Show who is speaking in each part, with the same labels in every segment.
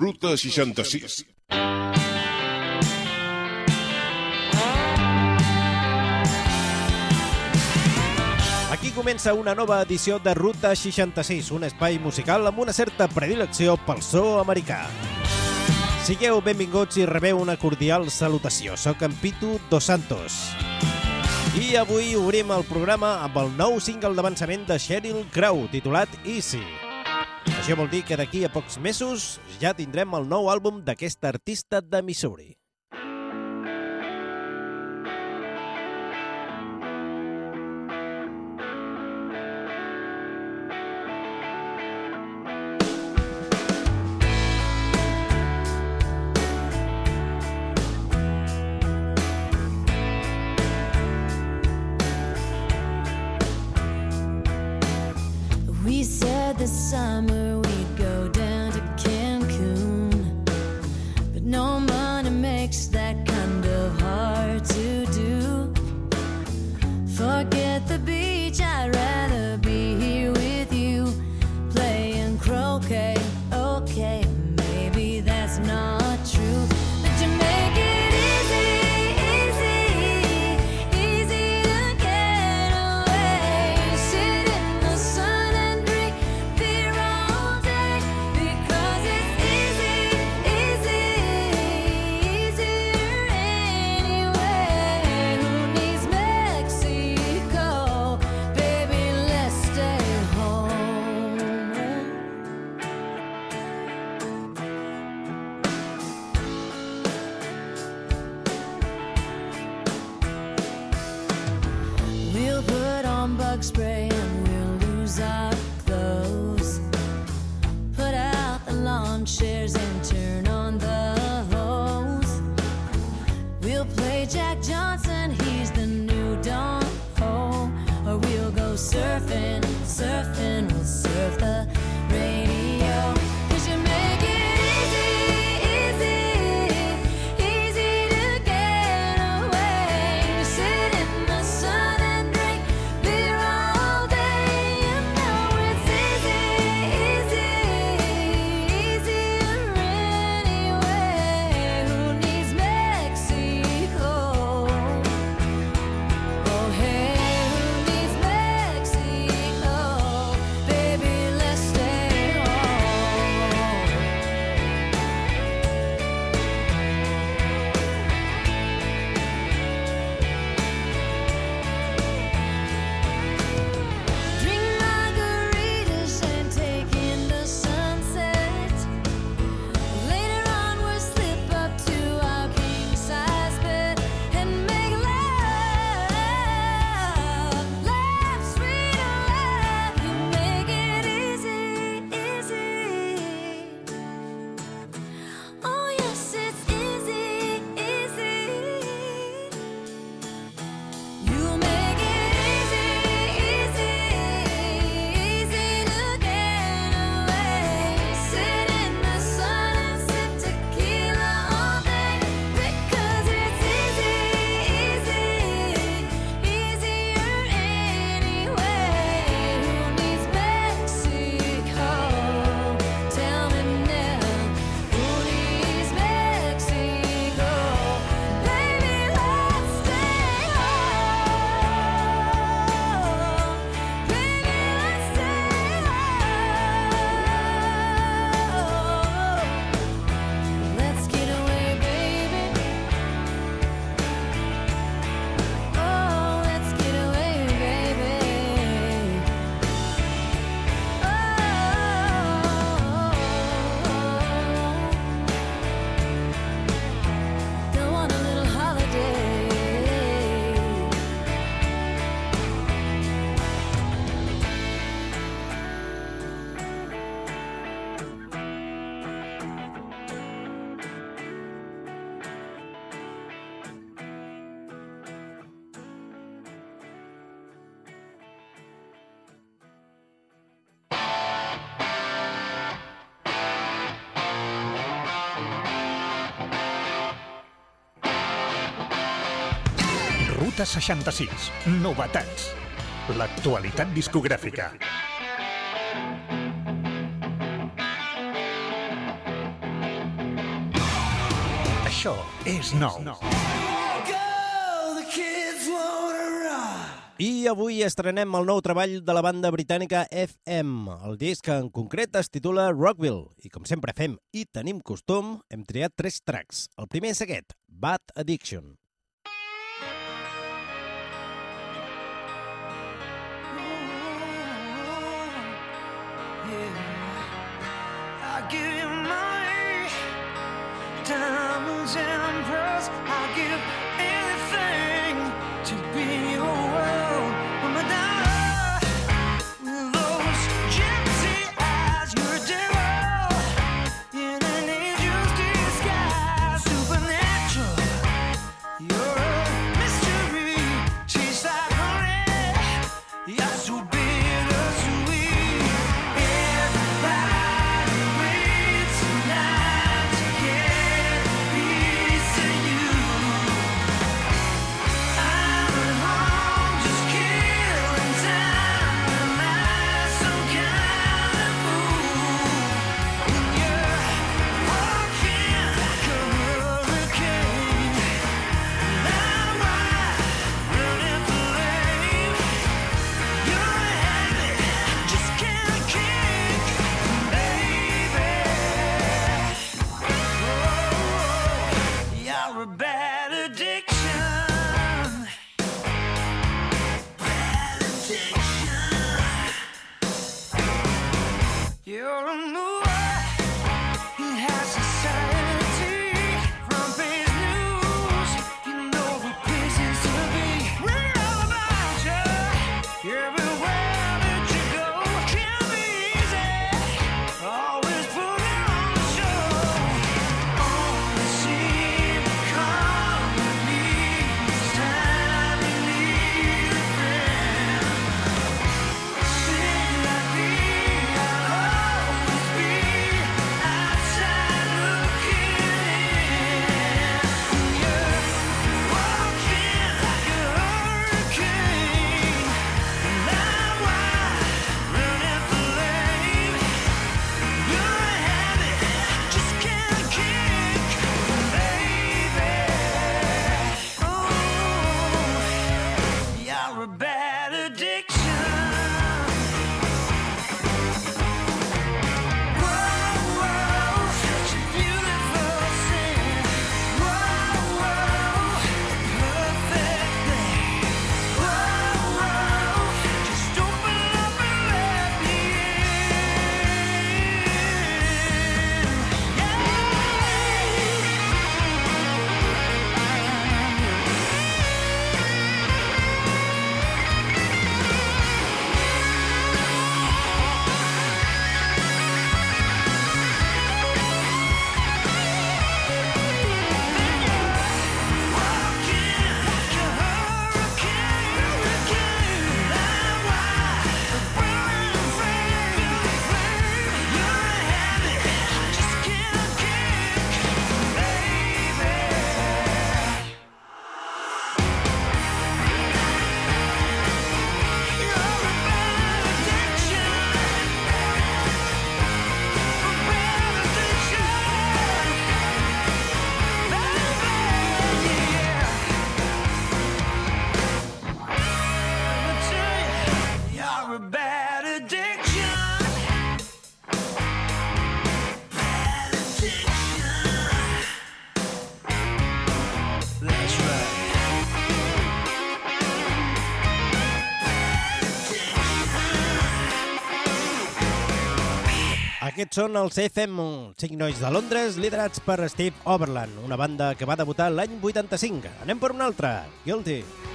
Speaker 1: Ruta 66.
Speaker 2: Aquí comença una nova edició de Ruta 66, un espai musical amb una certa predilecció pel so americà. Sigueu benvinguts i rebeu una cordial salutació. Soc en Pitu Dos Santos. I avui obrim el programa amb el nou single d'avançament de Sheryl Crow, titulat Easy. Easy. Això vol dir que d'aquí a pocs mesos ja tindrem el nou àlbum d'aquest artista de Missouri.
Speaker 3: summer. spray and we'll lose our clothes. Put out the lawn chairs and turn.
Speaker 4: 66 novetats. L'actualitat discogràfica. Això és nou.
Speaker 2: I avui estrenem el nou treball de la banda britànica FM. El disc en concret es titula Rockville i com sempre fem i tenim costum, hem triat tres tracks. El primer és aquest, Bad Addiction.
Speaker 1: here
Speaker 2: Aquests són els FM, cinc nois de Londres, liderats per Steve Overland, una banda que va debutar l'any 85. Anem per una altra, Guilty.
Speaker 1: Guilty.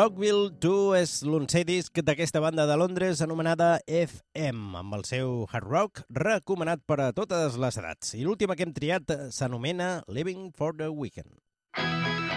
Speaker 2: Rockville 2 és l'onzè disc d'aquesta banda de Londres anomenada FM, amb el seu hard rock recomanat per a totes les edats. I l'última que hem triat s'anomena Living for the Weekend.
Speaker 1: Another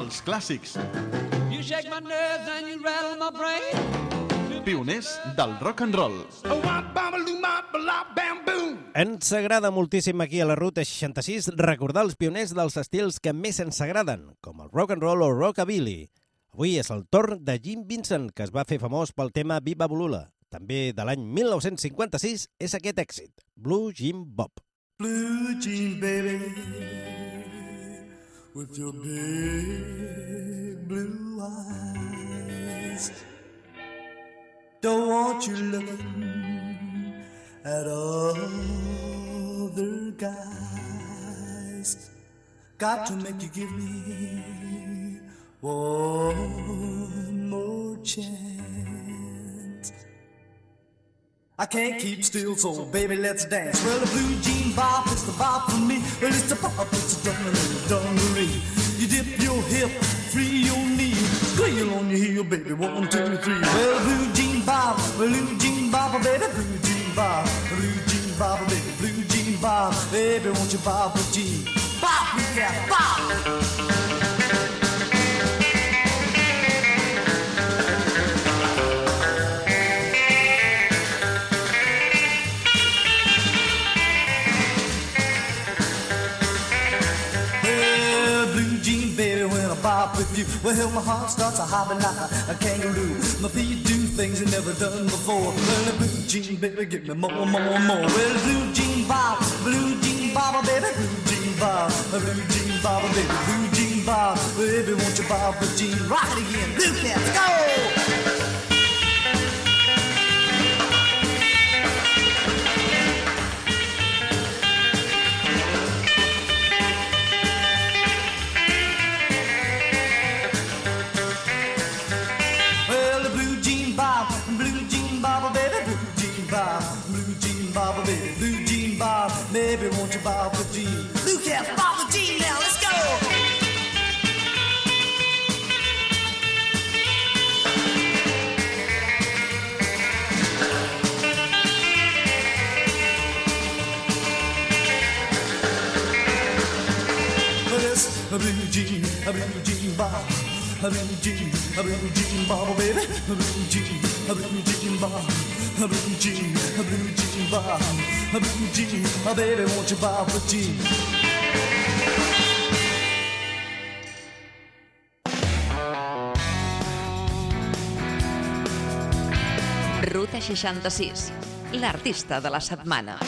Speaker 5: Els clàssics.
Speaker 6: You shake my nerves and you rattle my brain.
Speaker 5: Pioners del rock and roll.
Speaker 2: Ens agrada moltíssim aquí a la Ruta 66 recordar els pioners dels estils que més ens agraden, com el rock and roll o rockabilly. Avui és el torn de Jim Vincent, que es va fer famós pel tema Viva Bulula. També de l'any 1956 és aquest èxit, Blue Jim Bob.
Speaker 1: Blue jean baby with your big blue eyes. Don't want you looking at other guys. Got to make you give me one more chance.
Speaker 7: I can't keep still, so baby, let's dance. Well, the blue jean bop is the bop for me. Well, it's the bop, it's the dungaree, dungaree. You dip your hip, free your knee, squeal on your heel, baby. One, two, three. Well, blue jean bop, blue jean bop, baby, blue jean bop, blue jean bop, baby, blue jean bop, baby, won't you bop with jean? Bop, we got bop. I with you, well, my heart starts a hopping like a, kangaroo. My feet do things they never done before. Well, the blue jean baby, give me more, more, more. Well, blue jean bop, blue jean bop, oh, baby, blue jean bop, blue jean bop, oh, baby, blue jean bop, baby, won't you bop a jean? Rock it again, blue cats, go! Bob, baby, blue jean bob, baby, won't you bob the jean? Blue cat, bob the jean now, let's go! A blue jean, a blue jean bob, a blue jean, a blue jean bob, baby, a blue jean, a blue jean bob, blue jean, a blue jean bob, a blue jean, a baby, won't you bob the jean?
Speaker 8: Ruta 66, l'artista de la setmana.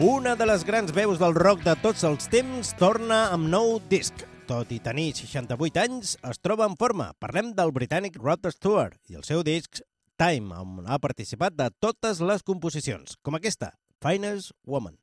Speaker 6: Una de les grans veus del rock de tots els temps torna amb nou disc. Tot i tenir 68 anys, es troba en forma. Parlem del britànic Rod Stewart i el seu disc Time, on ha participat de totes les composicions, com aquesta, Finest Woman.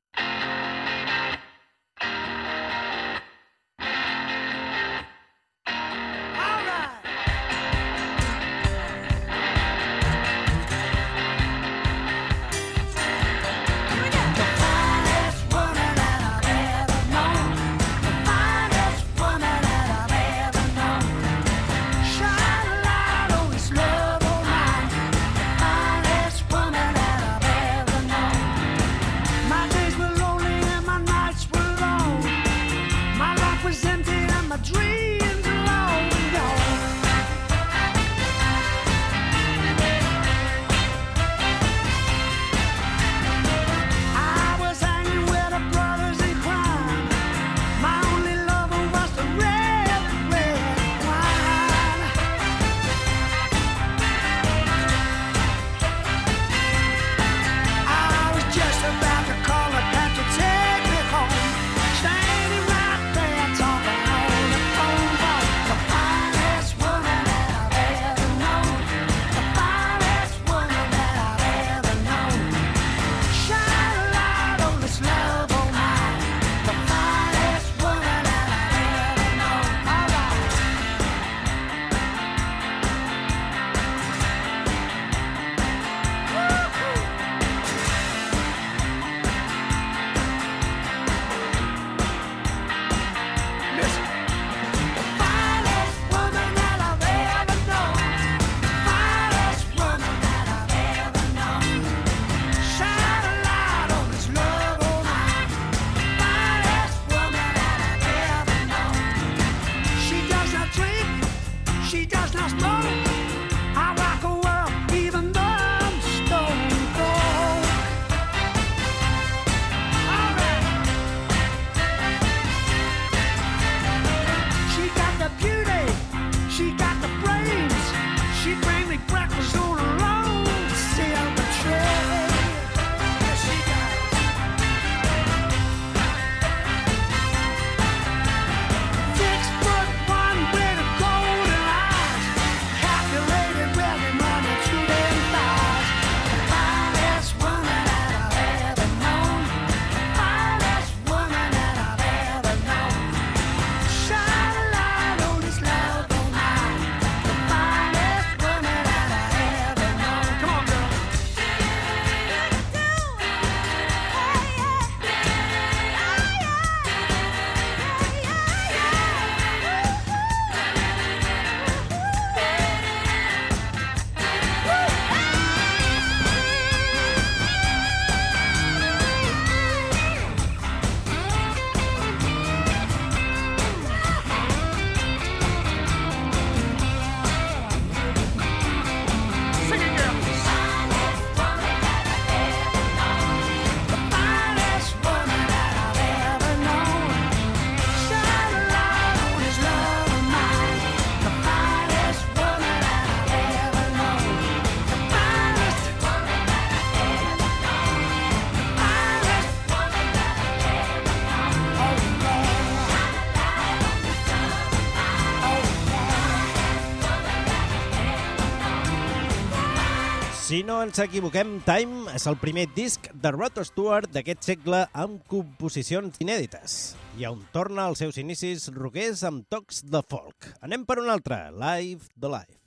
Speaker 2: No ens equivoquem, Time és el primer disc de Rod Stewart d'aquest segle amb composicions inèdites i on torna als seus inicis roguers amb tocs de folk. Anem per un altre, Live the Life.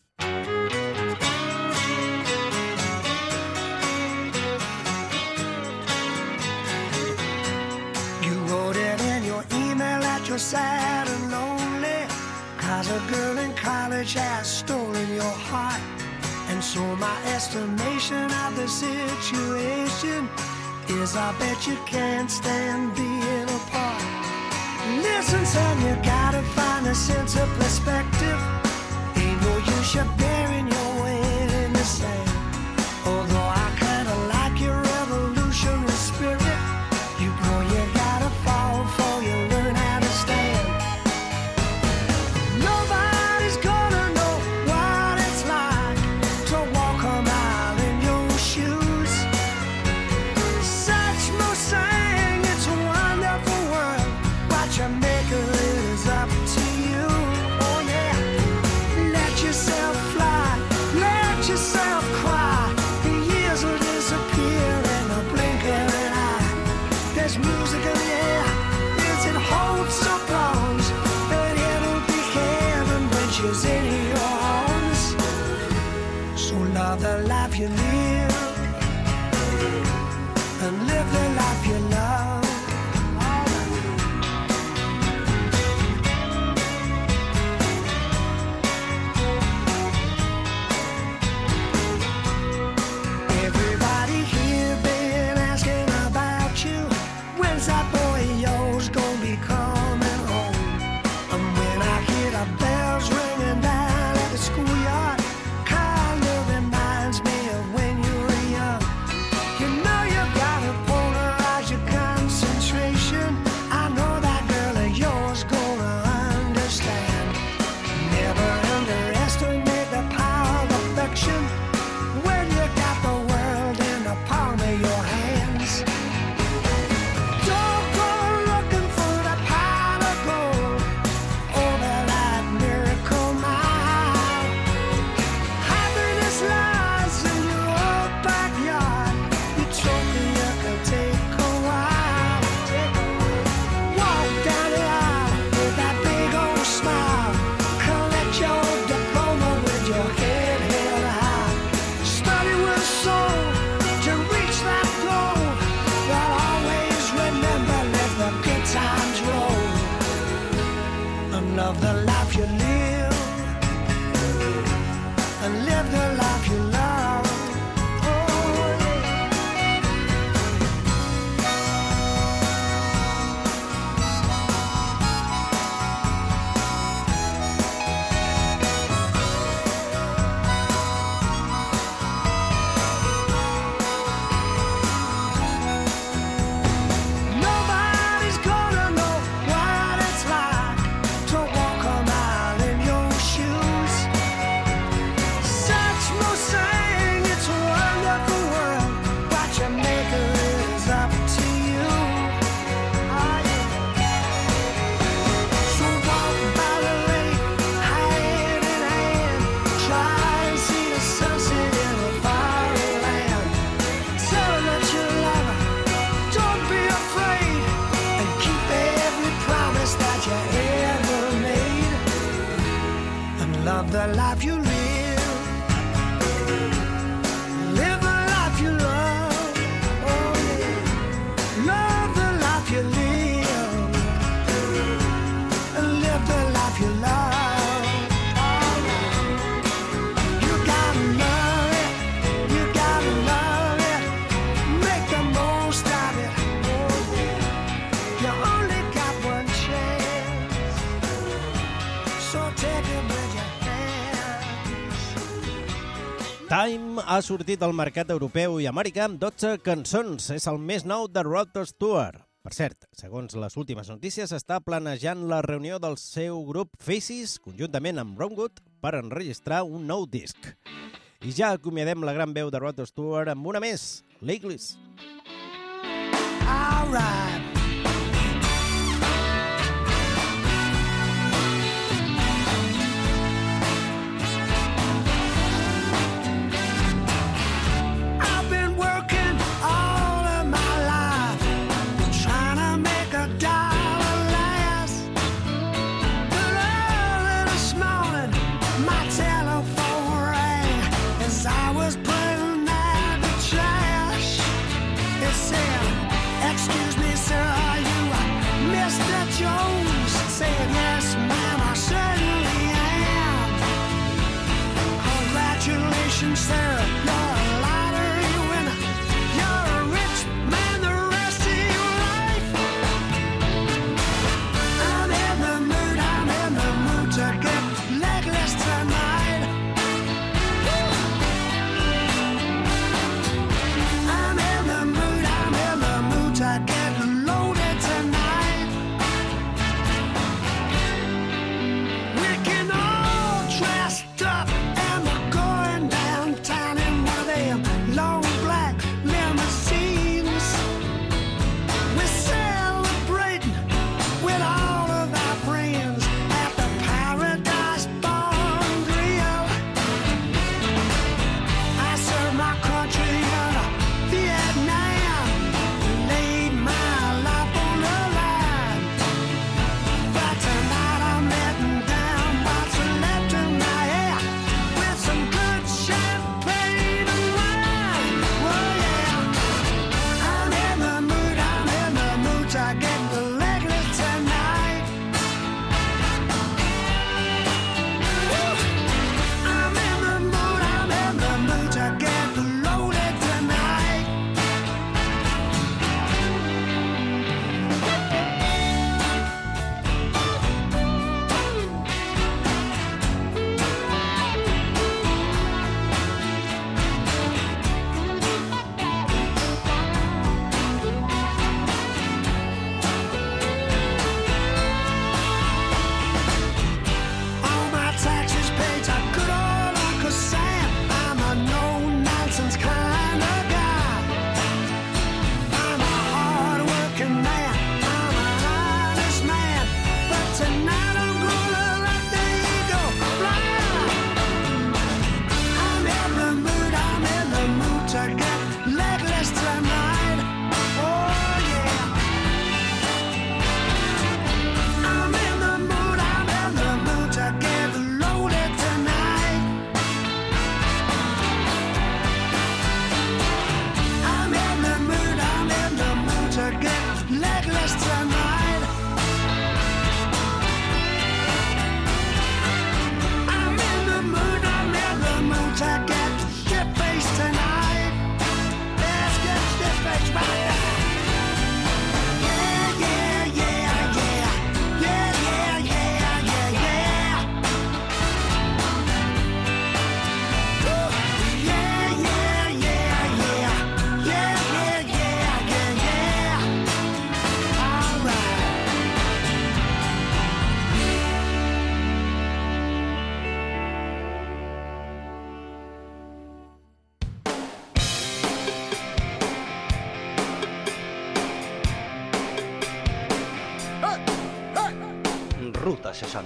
Speaker 6: You wrote it in your email that you're sad and lonely Cause a girl in college has stolen your heart So my estimation of the situation is I bet you can't stand being apart. Listen, son, you gotta find a sense of perspective. Ain't no use
Speaker 2: ha sortit al mercat europeu i americà amb 12 cançons. És el més nou de Rod Tour. Per cert, segons les últimes notícies, està planejant la reunió del seu grup Faces, conjuntament amb Romgood, per enregistrar un nou disc. I ja acomiadem la gran veu de Rod Tour amb una més, l'Iglis.
Speaker 6: All right.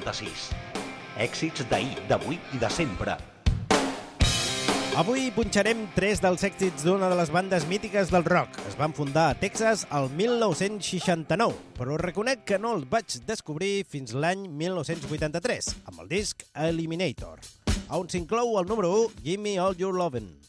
Speaker 9: 46. Èxits d'ahir, d'avui i de sempre.
Speaker 10: Avui punxarem tres dels èxits d'una de les bandes mítiques del rock. Es van fundar a Texas el 1969, però reconec que no els vaig descobrir fins l'any 1983, amb el disc Eliminator, on s'inclou el número 1, Gimme All Your Lovin'.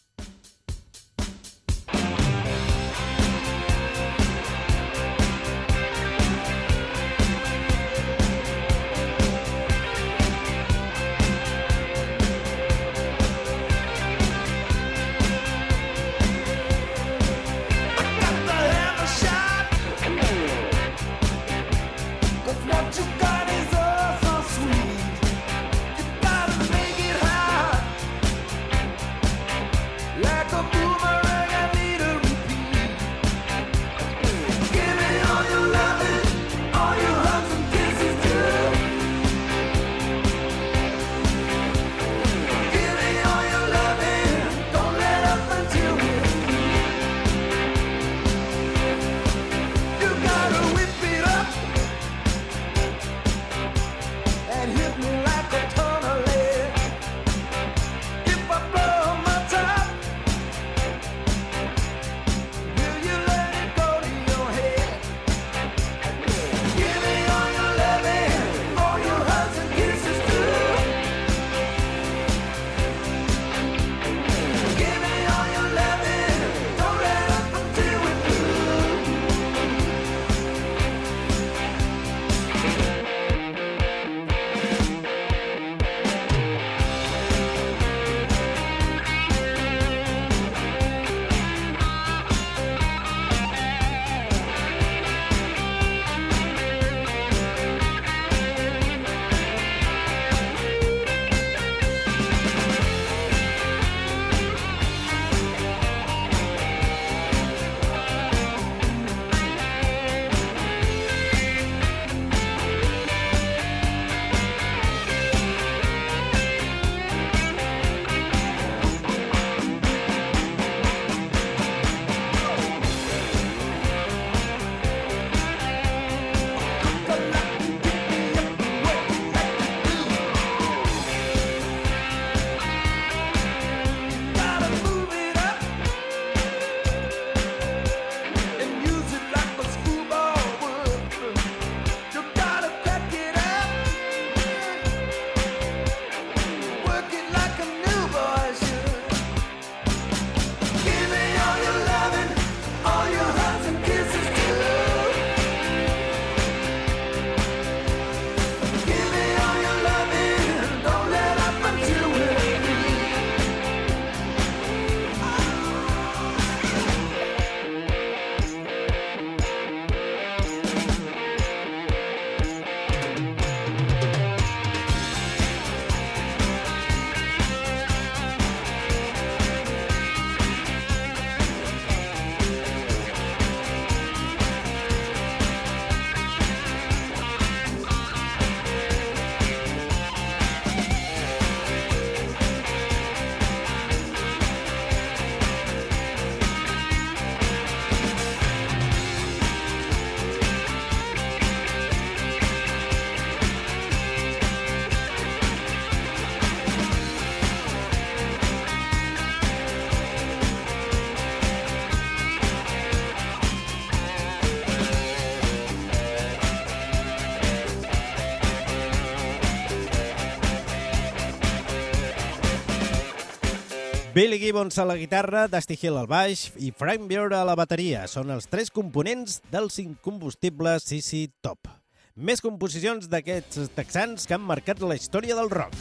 Speaker 10: Billy Gibbons a la guitarra, Dusty Hill al baix i Frank Beard a la bateria. Són els tres components dels incombustibles CC Top. Més composicions d'aquests texans que han marcat la història del rock.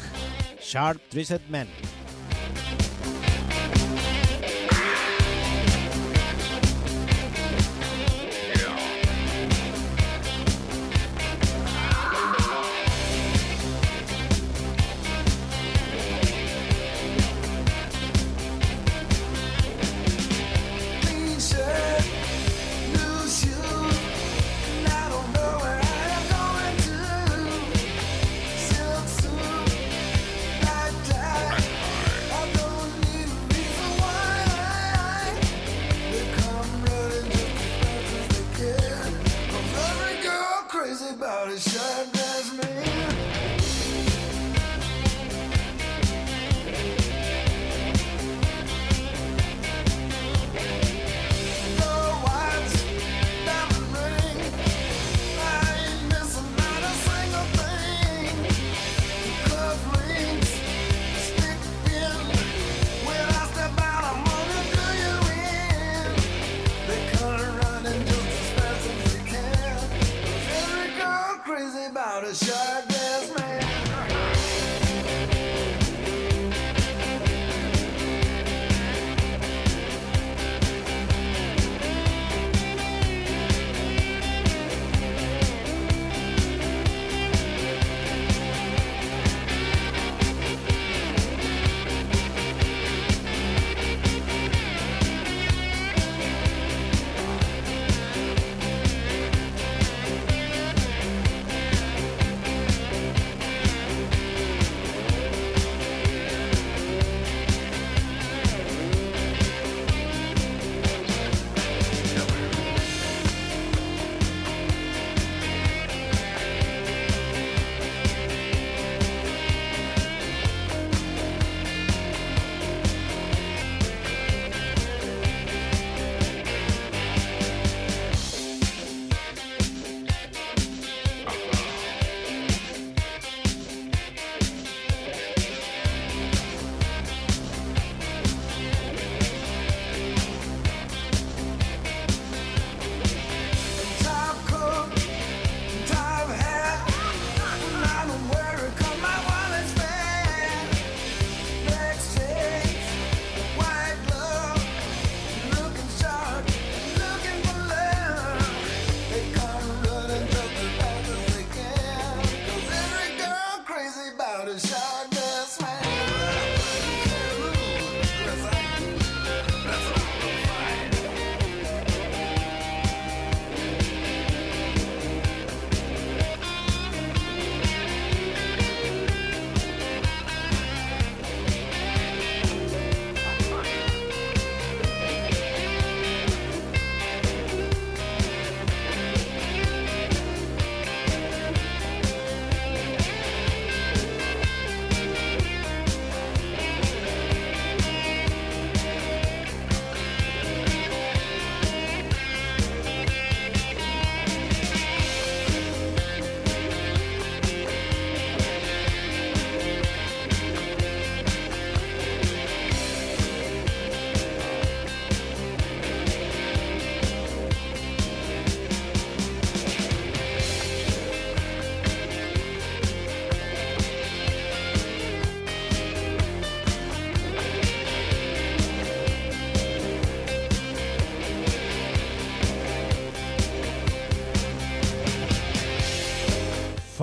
Speaker 10: Sharp Twisted Man.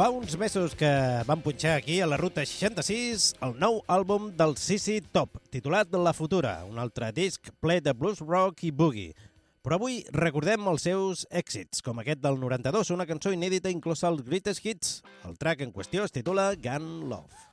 Speaker 2: Fa uns mesos que van punxar aquí a la Ruta 66 el nou àlbum del Sisi Top, titulat La Futura, un altre disc ple de blues rock i boogie. Però avui recordem els seus èxits, com aquest del 92, una cançó inèdita inclosa als Greatest Hits. El track en qüestió es titula Gun Love.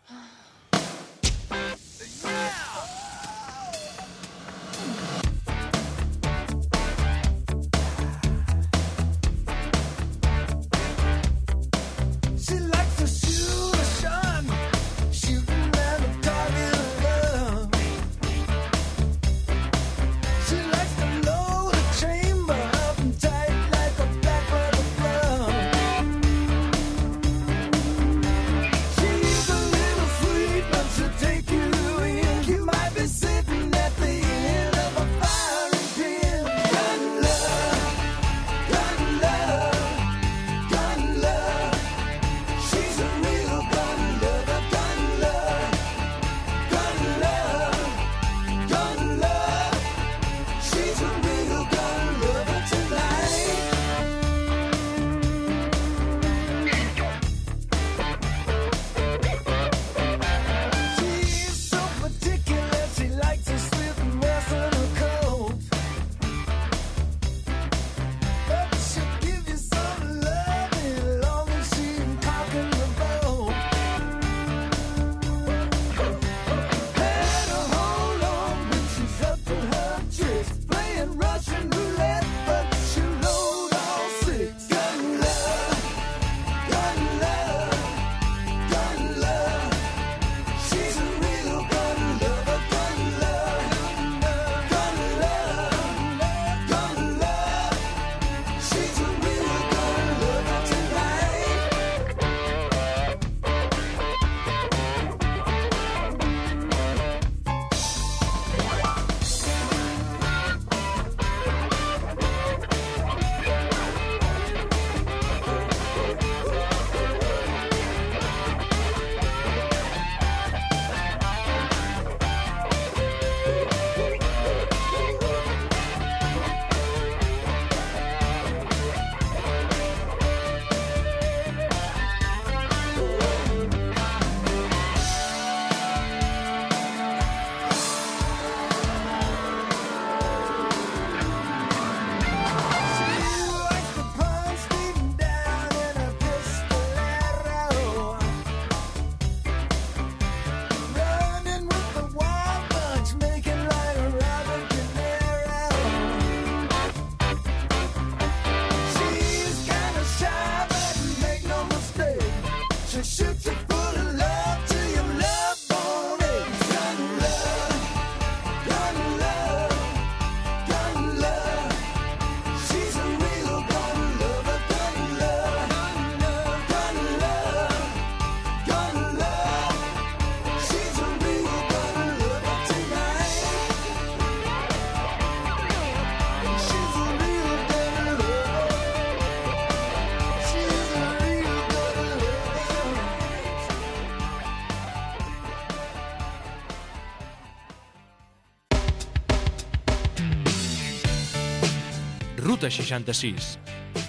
Speaker 11: 66.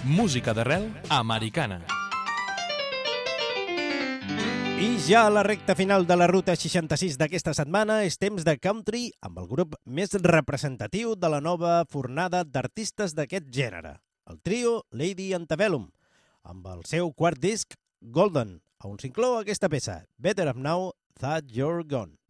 Speaker 11: Música d'arrel americana.
Speaker 1: I ja a la recta final de la ruta 66 d'aquesta setmana és temps de country amb el grup més representatiu de la nova fornada d'artistes d'aquest gènere, el trio Lady Antebellum, amb el seu quart disc Golden, on s'inclou aquesta peça, Better Up Now That You're Gone.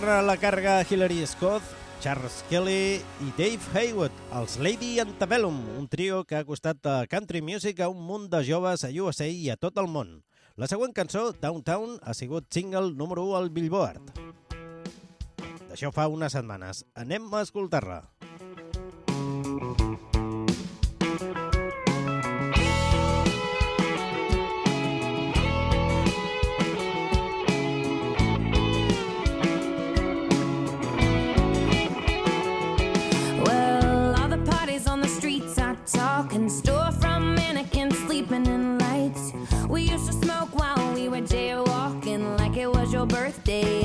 Speaker 1: torna la càrrega Hillary Scott, Charles Kelly i Dave Haywood, els Lady Antebellum, un trio que ha costat a country music a un munt de joves a USA i a tot el món. La següent cançó, Downtown, ha sigut single número 1 al Billboard. D'això fa unes setmanes. Anem a escoltar-la.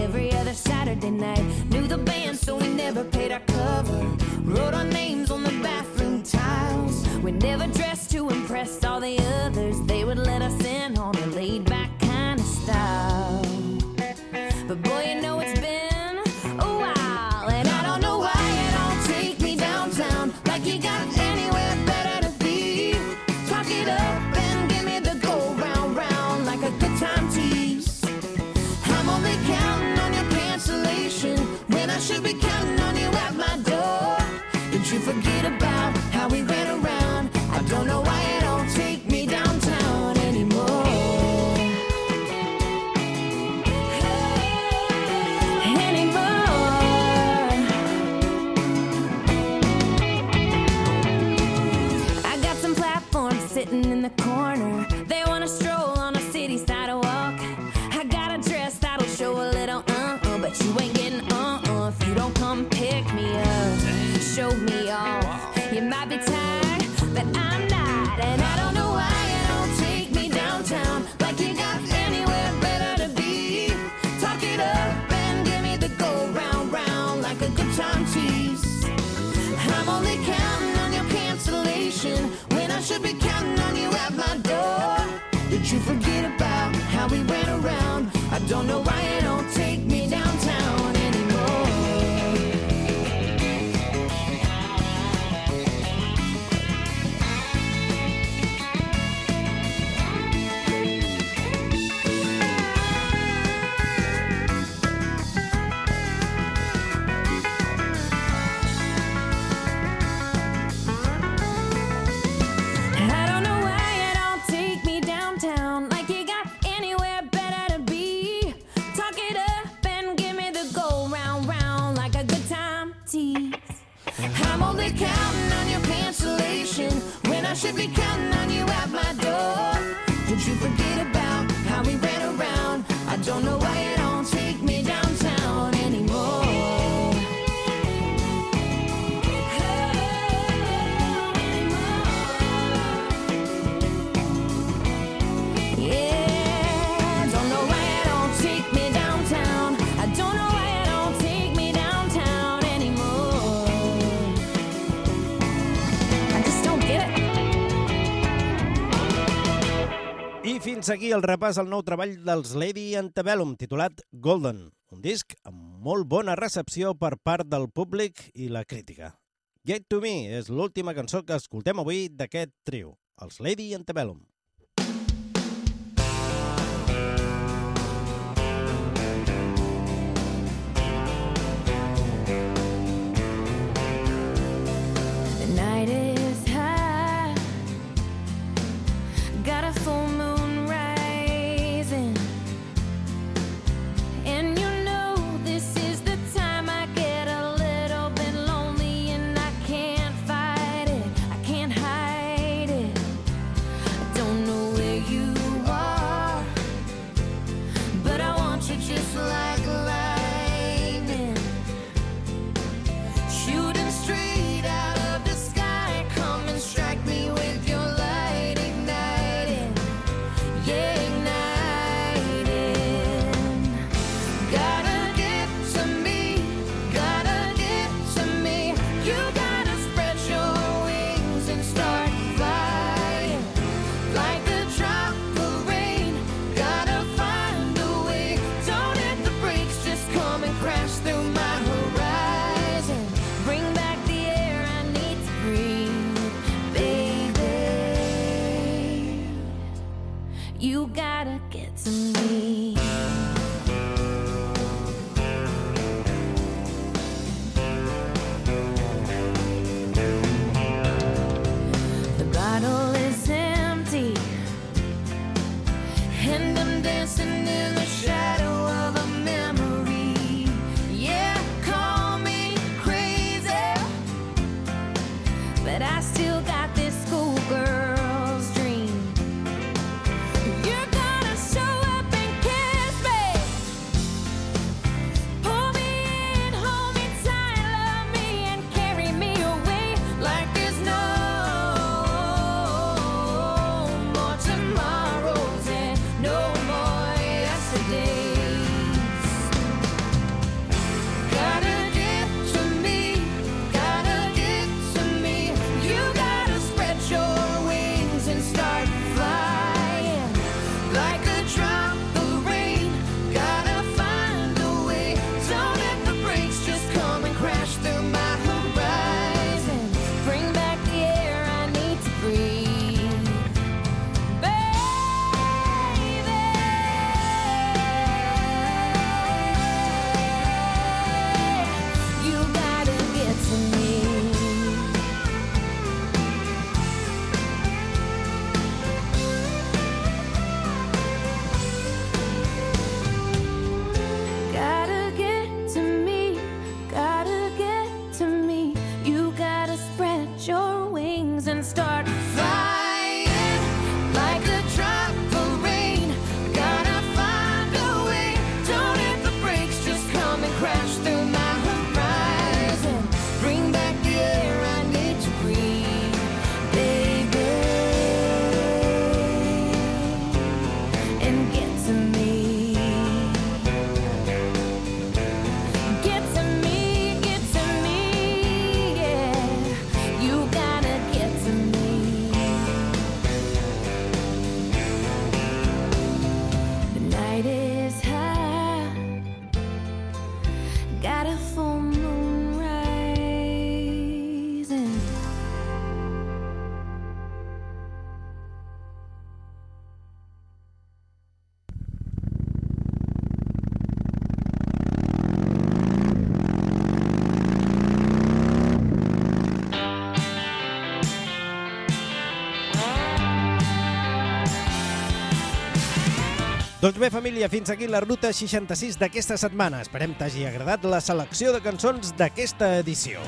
Speaker 3: every other Saturday night. Knew the band, so we never paid our cover. Wrote our names on the bathroom tiles. We never dressed to impress all the others. They would let us in should be counting. fins aquí el repàs al nou treball dels Lady Antebellum, titulat Golden, un disc amb molt bona recepció per part del públic i la crítica. Get to Me és l'última cançó que escoltem avui d'aquest trio, els Lady Antebellum.
Speaker 2: Doncs bé, família, fins aquí la ruta 66 d'aquesta setmana. Esperem t'hagi agradat la selecció de cançons d'aquesta edició.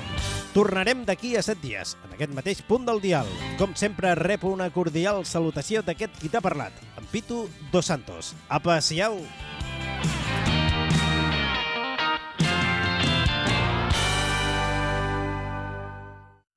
Speaker 2: Tornarem d'aquí a set dies, en aquest mateix punt del dial. Com sempre, repo una cordial salutació d'aquest qui t'ha parlat, en Pitu Dos Santos. Apa, siau!